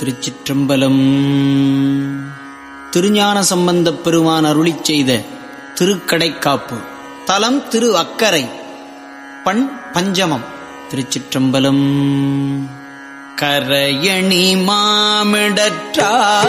திருச்சிற்றம்பலம். திருஞான சம்பந்தப் பெருமான் அருளி செய்த திருக்கடைக்காப்பு. தலம் திரு அக்கரை. பண் பஞ்சமம். திருச்சிற்றம்பலம். கரையணி மாமிடற்றா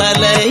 தலை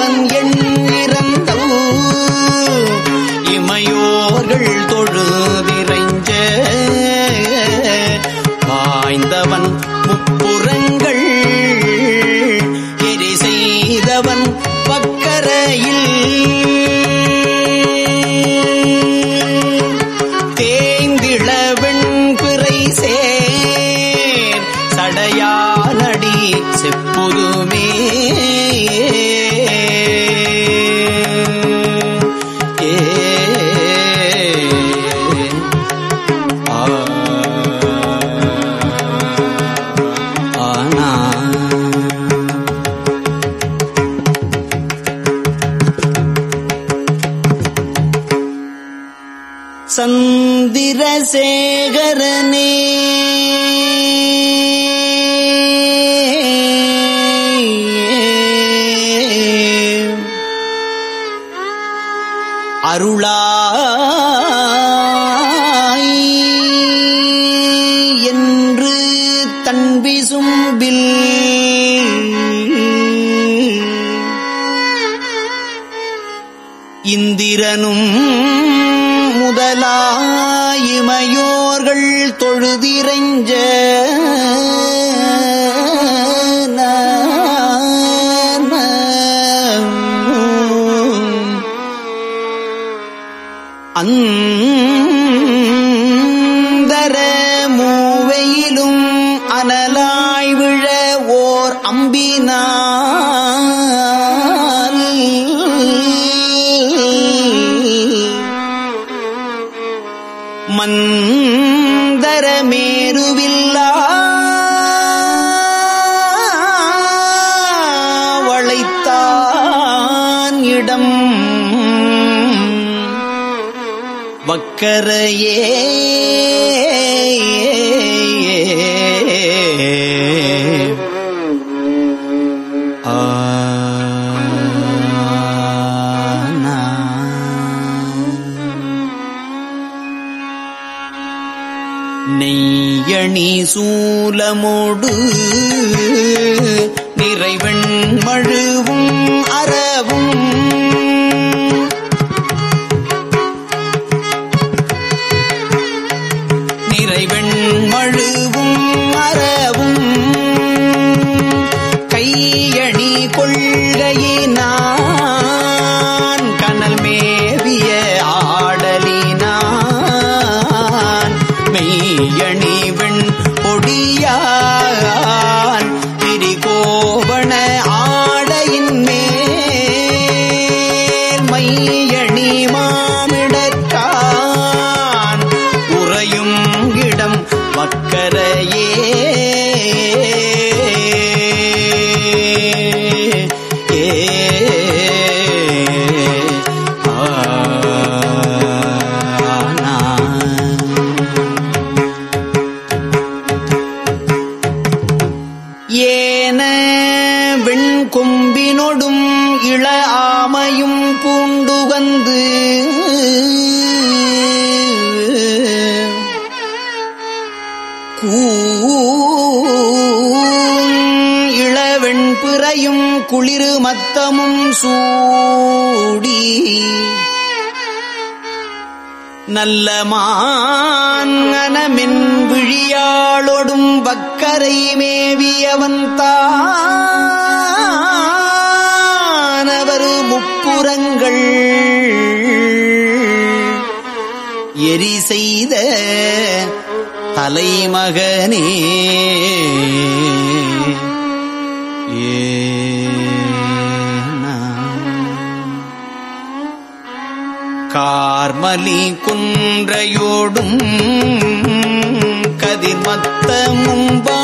இறைவன் என் இறந்தவு இமையோர்கள் தொழுதிரைஞ்ச வாய்ந்தவன் முப்புறங்கள். எரி செய்தவன் பக்கரையில். தேய்ந்திளவெண் பிறை சேர். சடையானடி செப்புது அருளாய். என்று தன்பிசும்பில் இந்திரனும் முதலாயிமையோர்கள் தொழுதிரஞ்ச அந்தர மூவையிலும் அனலாய் விழ ஓர் அம்பினால் கரையே நெய்யணி சூலமோடு நிறைவெண் மழுவும் அறவும் மழுவும் மர இள ஆமையும் பூண்டு வந்து இளவெண் பிறையும் குளிரு மத்தமும் சூடி. நல்ல மான்கனமென் விழியாளொடும் வக்கரை மேவியவன் தான் மகனே ஏ கார்மலி குன்றையோடும் கதிர்மத்தமும் வாழறவும்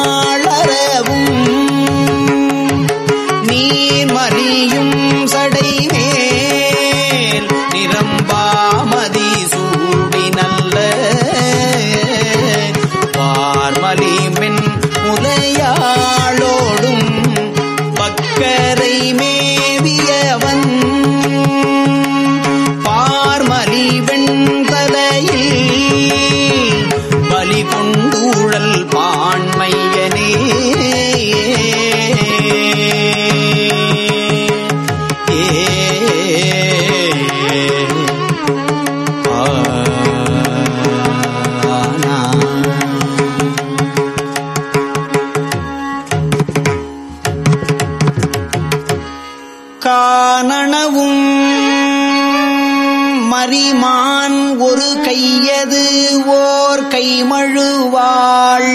மரிமான் ஒரு கையது ஓர் கைமழுவாள்.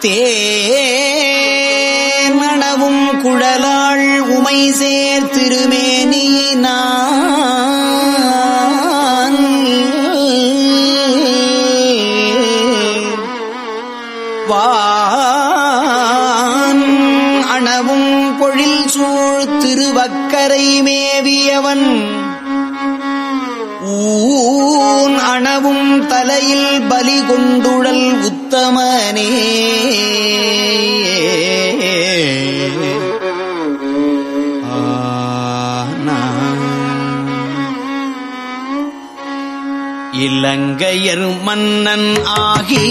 தேனவும் குழலாள் உமை சேர் திருமேனியினான். வான் அணவும் பொழில் சூ திருவக்கரை மேவியவன். ஊன் அணவும் தலையில் பலி கொண்டுழல் உத்தமனே. இலங்கையர் மன்னன் ஆகி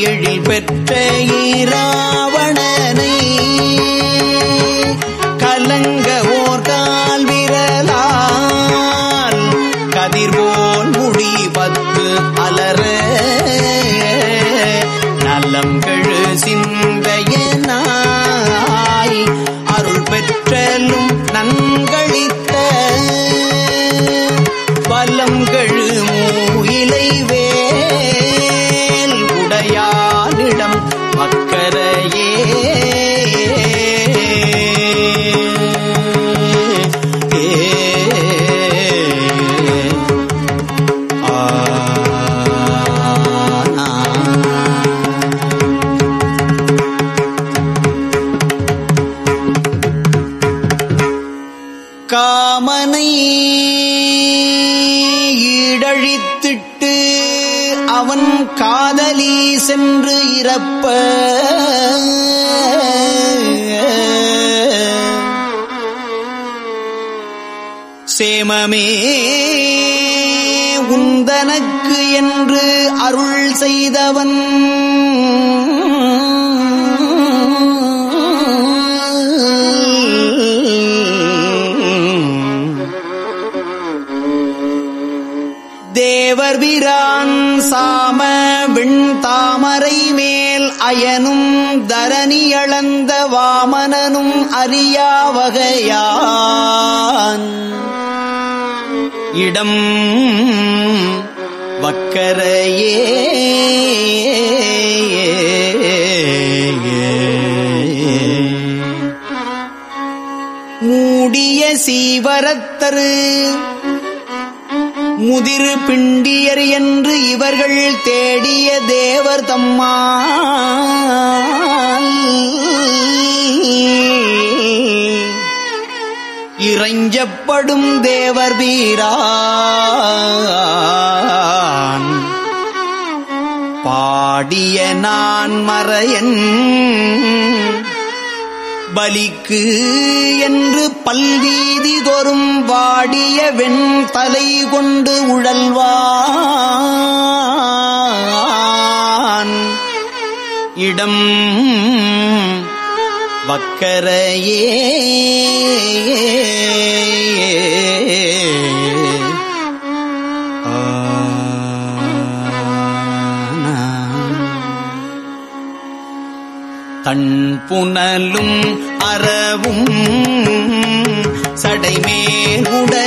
எழில் பெற்ற ஈராவணனை கலங்க காமனை ஈடழித்திட்டு அவன் காதலி சென்று இறப்ப. சேமமே உந்தனக்கு என்று அருள் செய்தவன் மேல் தரணியளந்த வாமனனும் அறியாவகையான். இடம் வக்கரையே. மூடிய சீவரத்தரு முதிர் பிண்டியர் என்று இவர்கள் தேடிய தேவர் தம்மா இறைஞ்சப்படும் தேவர் வீரான். பாடிய நான் மறையன். பலிக்கு என்று பல்வீதி தோறும் வாடிய வெண்தலை கொண்டு உழல்வான். இடம் வக்கரையே. தன் அறவும் அறவும் உடல்